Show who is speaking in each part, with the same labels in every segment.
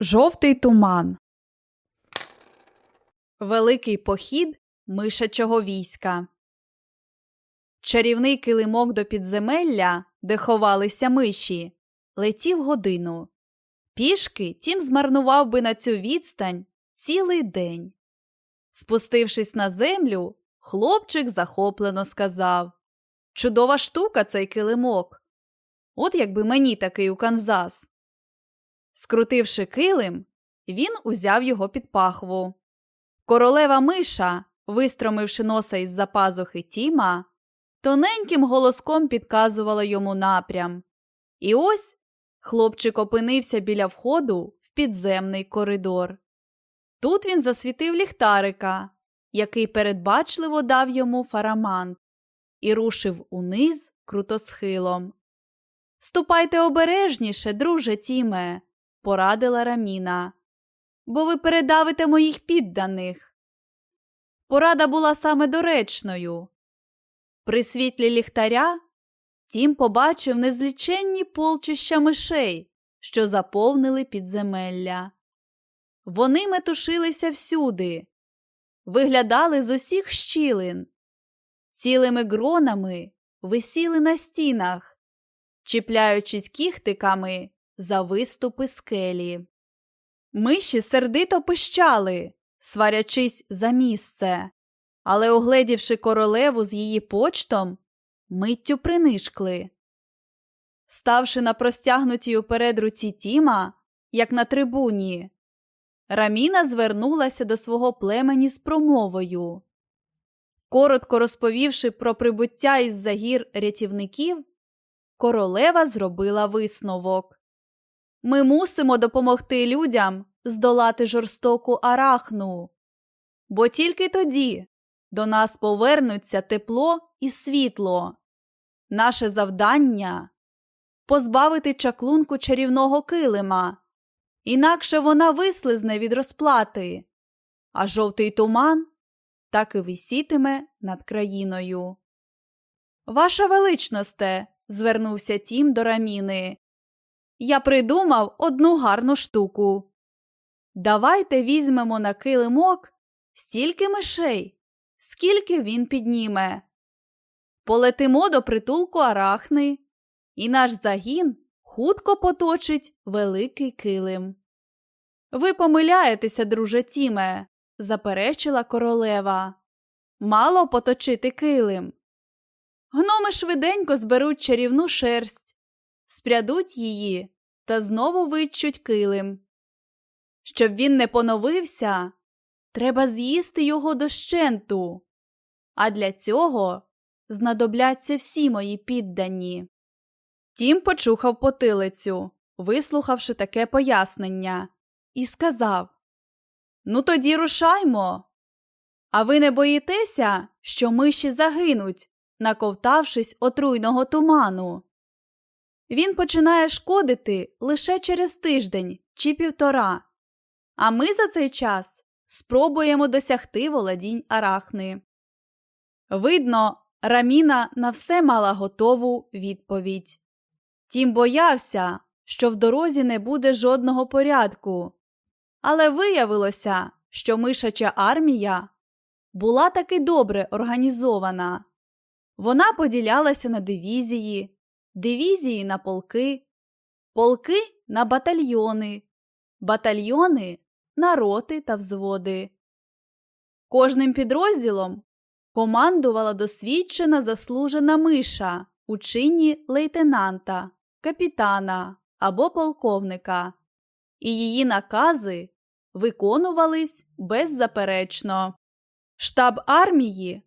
Speaker 1: Жовтий туман. Великий похід мишачого війська. Чарівний килимок до підземелля, де ховалися миші, летів годину. Пішки тім змарнував би на цю відстань цілий день. Спустившись на землю, хлопчик захоплено сказав Чудова штука цей килимок. От якби мені такий у Канзас. Скрутивши килим, він узяв його під пахву. Королева миша, вистромивши носа із за пазухи Тіма, тоненьким голоском підказувала йому напрям. І ось хлопчик опинився біля входу в підземний коридор. Тут він засвітив ліхтарика, який передбачливо дав йому фарамант, і рушив униз крутосхилом. Ступайте обережніше, друже Тіме, порадила Раміна, бо ви передавите моїх підданих. Порада була саме доречною. При світлі ліхтаря Тім побачив незліченні полчища мишей, що заповнили підземелля. Вони метушилися всюди, виглядали з усіх щілин, цілими гронами висіли на стінах, чіпляючись кіхтиками за виступи скелі. Миші сердито пищали, сварячись за місце, але, огледівши королеву з її почтом, миттю принишкли. Ставши на простягнутій уперед руці Тіма, як на трибуні, Раміна звернулася до свого племені з промовою. Коротко розповівши про прибуття із загір рятівників, королева зробила висновок. Ми мусимо допомогти людям здолати жорстоку арахну, бо тільки тоді до нас повернуться тепло і світло. Наше завдання позбавити чаклунку чарівного килима, інакше вона вислизне від розплати, а жовтий туман так і висітиме над країною. Ваша величносте, звернувся тім до раміни. Я придумав одну гарну штуку. Давайте візьмемо на килимок стільки мишей, скільки він підніме. Полетимо до притулку арахни, і наш загін хутко поточить великий килим. Ви помиляєтеся, друже Тіме, заперечила королева. Мало поточити килим. Гноми швиденько зберуть чарівну шерсть, спрядуть її та знову витчуть килим. Щоб він не поновився, треба з'їсти його дощенту, а для цього знадобляться всі мої піддані. Тім почухав потилицю, вислухавши таке пояснення, і сказав Ну, тоді рушаймо. А ви не боїтеся, що миші загинуть, наковтавшись отруйного туману? Він починає шкодити лише через тиждень чи півтора, а ми за цей час спробуємо досягти володінь арахни. Видно, Раміна на все мала готову відповідь. Тім боявся, що в дорозі не буде жодного порядку. Але виявилося, що мишача армія була таки добре організована. Вона поділялася на дивізії, дивізії на полки, полки на батальйони, батальйони на роти та взводи. Кожним підрозділом командувала досвідчена заслужена миша у чині лейтенанта, капітана або полковника, і її накази виконувались беззаперечно. Штаб армії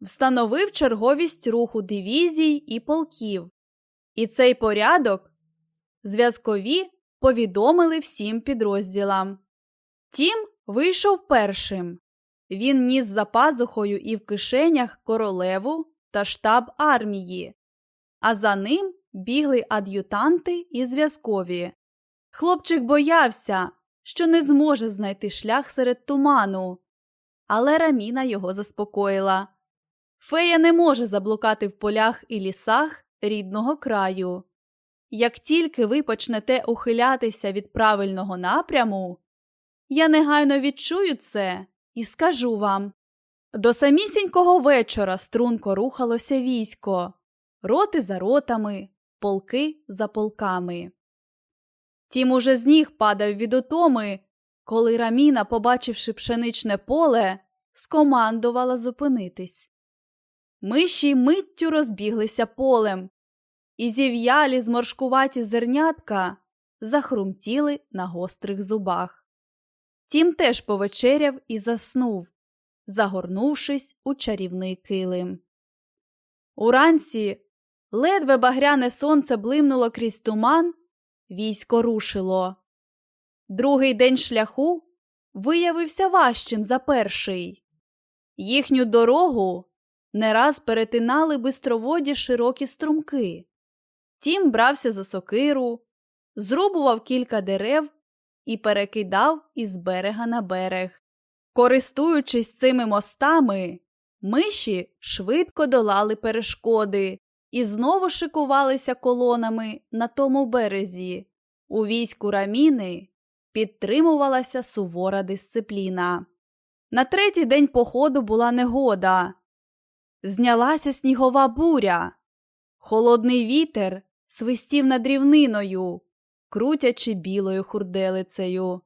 Speaker 1: встановив черговість руху дивізій і полків, і цей порядок зв'язкові повідомили всім підрозділам. Тім вийшов першим. Він ніс за пазухою і в кишенях королеву та штаб армії, а за ним бігли ад'ютанти і зв'язкові. Хлопчик боявся, що не зможе знайти шлях серед туману, але Раміна його заспокоїла. Фея не може заблукати в полях і лісах рідного краю. Як тільки ви почнете ухилятися від правильного напряму, я негайно відчую це і скажу вам. До самісінького вечора струнко рухалося військо, роти за ротами, полки за полками. Тім уже з ніг падав від утоми, коли раміна, побачивши пшеничне поле, скомандувала зупинитись. Миші миттю розбіглися полем, і зів'ялі зморшкуваті зернятка захрумтіли на гострих зубах. Тім теж повечеряв і заснув, загорнувшись у чарівний килим. Уранці ледве багряне сонце блимнуло крізь туман, військо рушило. Другий день шляху виявився важчим за перший. Їхню дорогу не раз перетинали бистроводі широкі струмки. Тім брався за сокиру, зрубував кілька дерев і перекидав із берега на берег. Користуючись цими мостами, миші швидко долали перешкоди і знову шикувалися колонами на тому березі. У війську раміни підтримувалася сувора дисципліна. На третій день походу була негода. Знялася снігова буря. Холодний вітер свистів над рівниною, крутячи білою хурделицею.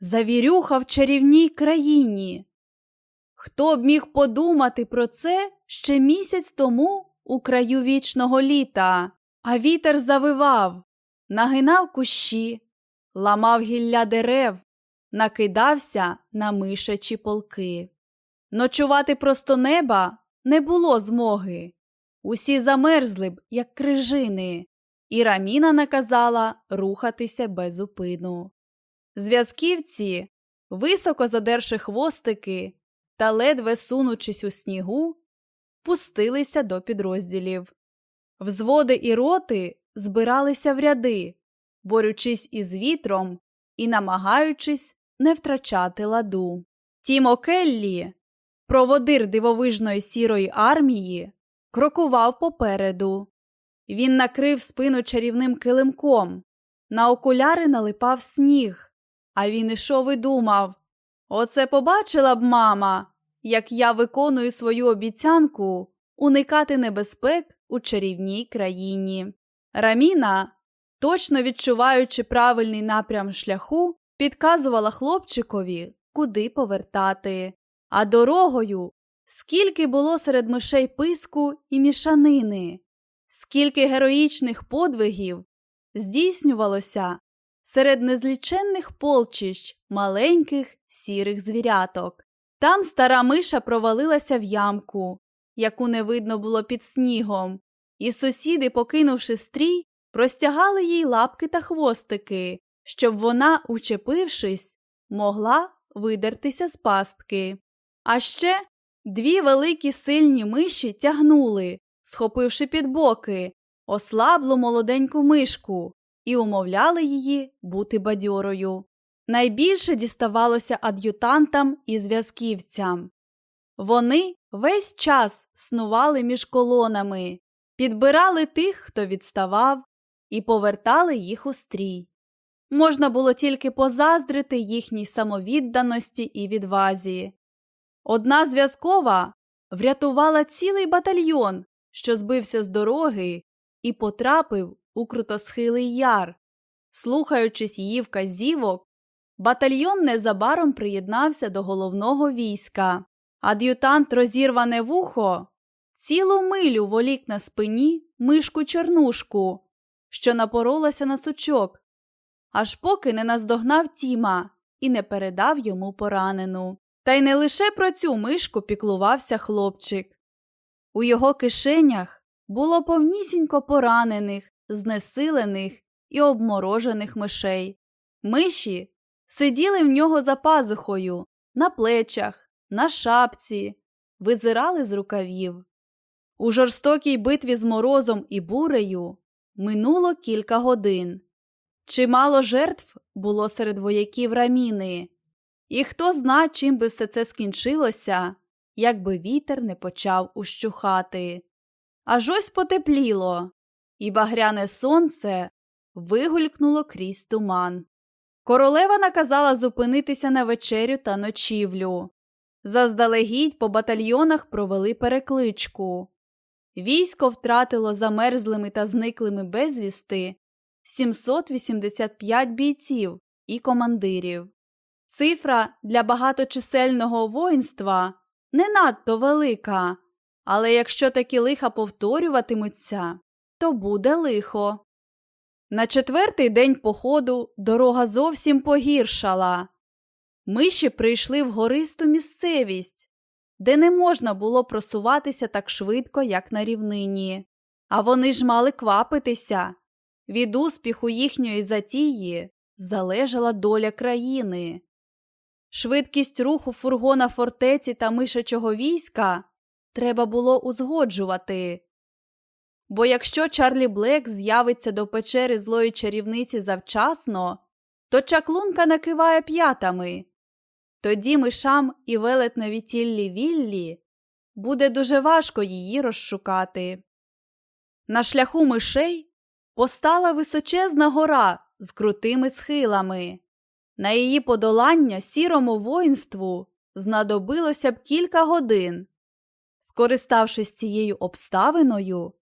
Speaker 1: Завірюха в чарівній країні. Хто б міг подумати про це ще місяць тому у краю вічного літа, а вітер завивав, нагинав кущі, ламав гілля дерев, накидався на мишачі полки. Ночувати просто неба не було змоги. Усі замерзли б, як крижини, і раміна наказала рухатися без упину. Зв'язківці, високо задерши хвостики та ледве сунучись у снігу, пустилися до підрозділів. Взводи і роти збиралися в ряди, борючись із вітром і намагаючись не втрачати ладу. Тімо Келлі, проводир дивовижної сірої армії, крокував попереду. Він накрив спину чарівним килимком, на окуляри налипав сніг, а він ішов і думав Оце побачила б мама, як я виконую свою обіцянку уникати небезпек у чарівній країні. Раміна, точно відчуваючи правильний напрям шляху, підказувала хлопчикові, куди повертати, а дорогою скільки було серед мишей писку і мішанини, скільки героїчних подвигів здійснювалося серед незліченних полчищ маленьких сірих звіряток. Там стара миша провалилася в ямку, яку не видно було під снігом, і сусіди, покинувши стрій, простягали їй лапки та хвостики, щоб вона, учепившись, могла видертися з пастки. А ще дві великі сильні миші тягнули, схопивши під боки, ослаблу молоденьку мишку і умовляли її бути бадьорою. Найбільше діставалося ад'ютантам і зв'язківцям. Вони весь час снували між колонами, підбирали тих, хто відставав, і повертали їх у стрій. Можна було тільки позаздрити їхній самовідданості і відвазі. Одна зв'язкова врятувала цілий батальйон, що збився з дороги, і потрапив у крутосхилий яр. Слухаючись її вказівок, батальйон незабаром приєднався до головного війська. Ад'ютант розірване вухо цілу милю волік на спині мишку чорнушку, що напоролася на сучок, аж поки не наздогнав Тіма і не передав йому поранену. Та й не лише про цю мишку піклувався хлопчик. У його кишенях було повнісінько поранених, знесилених і обморожених мишей. Миші сиділи в нього за пазухою, на плечах, на шапці, визирали з рукавів. У жорстокій битві з морозом і бурею минуло кілька годин. Чимало жертв було серед вояків раміни, і хто зна, чим би все це скінчилося, якби вітер не почав ущухати. Аж ось потепліло. і багряне сонце вигулькнуло крізь туман. Королева наказала зупинитися на вечерю та ночівлю. Заздалегідь по батальйонах провели перекличку. Військо втратило замерзлими та зниклими безвісти 785 бійців і командирів. Цифра для багаточисельного воїнства не надто велика, але якщо такі лиха повторюватимуться, то буде лихо. На четвертий день походу дорога зовсім погіршала. Миші прийшли в гористу місцевість, де не можна було просуватися так швидко, як на рівнині. А вони ж мали квапитися. Від успіху їхньої затії залежала доля країни. Швидкість руху фургона фортеці та мишачого війська треба було узгоджувати. Бо якщо Чарлі Блек з'явиться до печери злої чарівниці завчасно, то чаклунка накиває п'ятами. Тоді мишам і велетневі тіллі Віллі буде дуже важко її розшукати. На шляху мишей постала височезна гора з крутими схилами. На її подолання сірому воїнству знадобилося б кілька годин. Скориставшись цією обставиною,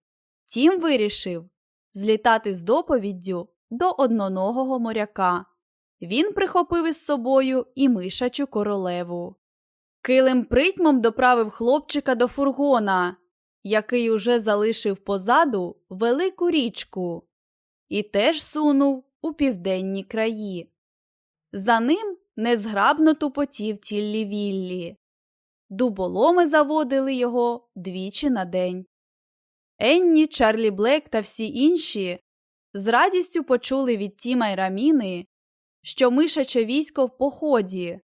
Speaker 1: Тім вирішив злітати з доповіддю до одноногого моряка. Він прихопив із собою і мишачу королеву. Килим притьмом доправив хлопчика до фургона, який уже залишив позаду велику річку, і теж сунув у південні краї. За ним незграбно тупотів тіллі віллі. Дуболоми заводили його двічі на день. Енні, Чарлі Блек та всі інші з радістю почули від Тіма й Раміни, що мишаче військо в поході,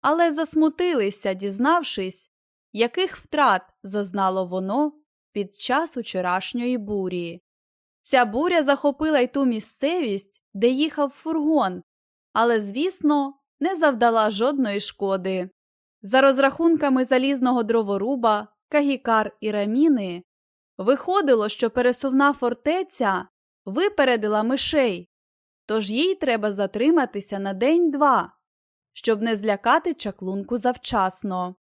Speaker 1: але засмутилися, дізнавшись, яких втрат зазнало воно під час учорашньої бурі. Ця буря захопила й ту місцевість, де їхав фургон, але, звісно, не завдала жодної шкоди. За розрахунками залізного дроворуба, Кагікар і Раміни, виходило, що пересувна фортеця випередила мишей, тож їй треба затриматися на день-два, щоб не злякати чаклунку завчасно.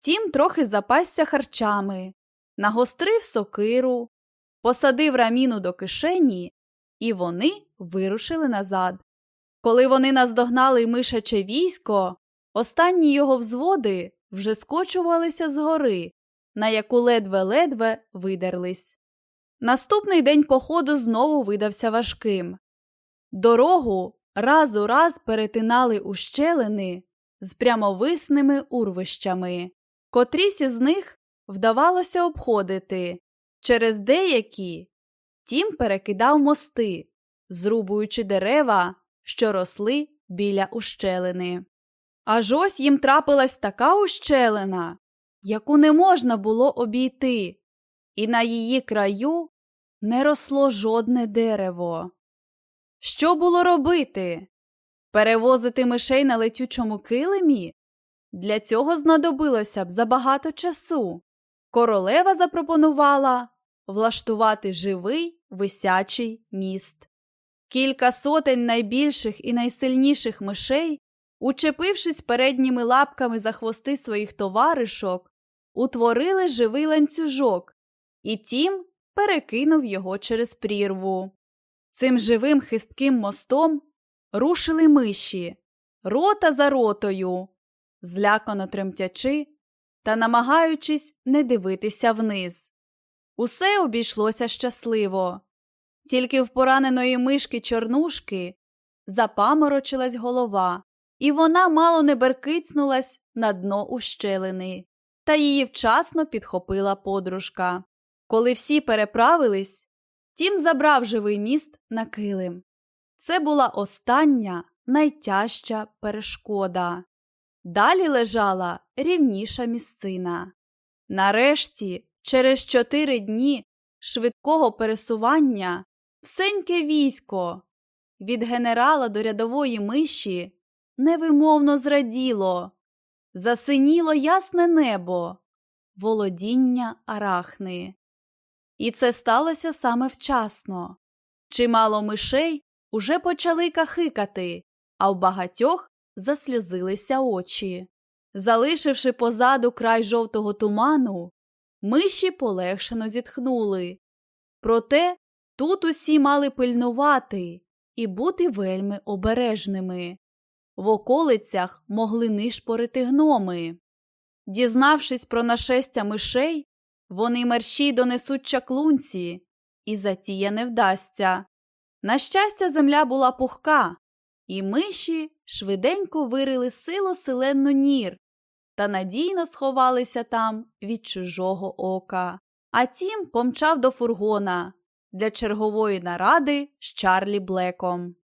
Speaker 1: Тім трохи запасся харчами, нагострив сокиру, посадив раміну до кишені, і вони вирушили назад. Коли вони наздогнали мишаче військо, останні його взводи вже скочувалися з гори, на яку ледве-ледве видерлись. Наступний день походу знову видався важким. Дорогу раз у раз перетинали ущелини з прямовисними урвищами, котрісь із них вдавалося обходити. Через деякі тім перекидав мости, зрубуючи дерева, що росли біля ущелини. Аж ось їм трапилась така ущелина, яку не можна було обійти, і на її краю не росло жодне дерево. Що було робити? Перевозити мишей на летючому килимі? Для цього знадобилося б забагато часу. Королева запропонувала влаштувати живий висячий міст. Кілька сотень найбільших і найсильніших мишей, учепившись передніми лапками за хвости своїх товаришок, утворили живий ланцюжок, і тім перекинув його через прірву. Цим живим хистким мостом рушили миші, рота за ротою, злякано тремтячи та намагаючись не дивитися вниз. Усе обійшлося щасливо. Тільки в пораненої мишки чорнушки запаморочилась голова, і вона мало не беркицнулась на дно ущелини, та її вчасно підхопила подружка. Коли всі переправились, тім забрав живий міст на килим. Це була остання найтяжча перешкода. Далі лежала рівніша місцина. Нарешті, через чотири дні швидкого пересування, всеньке військо від генерала до рядової миші невимовно зраділо, засиніло ясне небо, володіння арахни. І це сталося саме вчасно. Чимало мишей уже почали кахикати, а в багатьох засльозилися очі. Залишивши позаду край жовтого туману, миші полегшено зітхнули. Проте тут усі мали пильнувати і бути вельми обережними. В околицях могли нишпорити гноми. Дізнавшись про нашестя мишей, вони мерщій донесуть чаклунці, і затія не вдасться. На щастя, земля була пухка, і миші швиденько вирили сило селенну нір та надійно сховалися там від чужого ока. А тім помчав до фургона для чергової наради з Чарлі Блеком.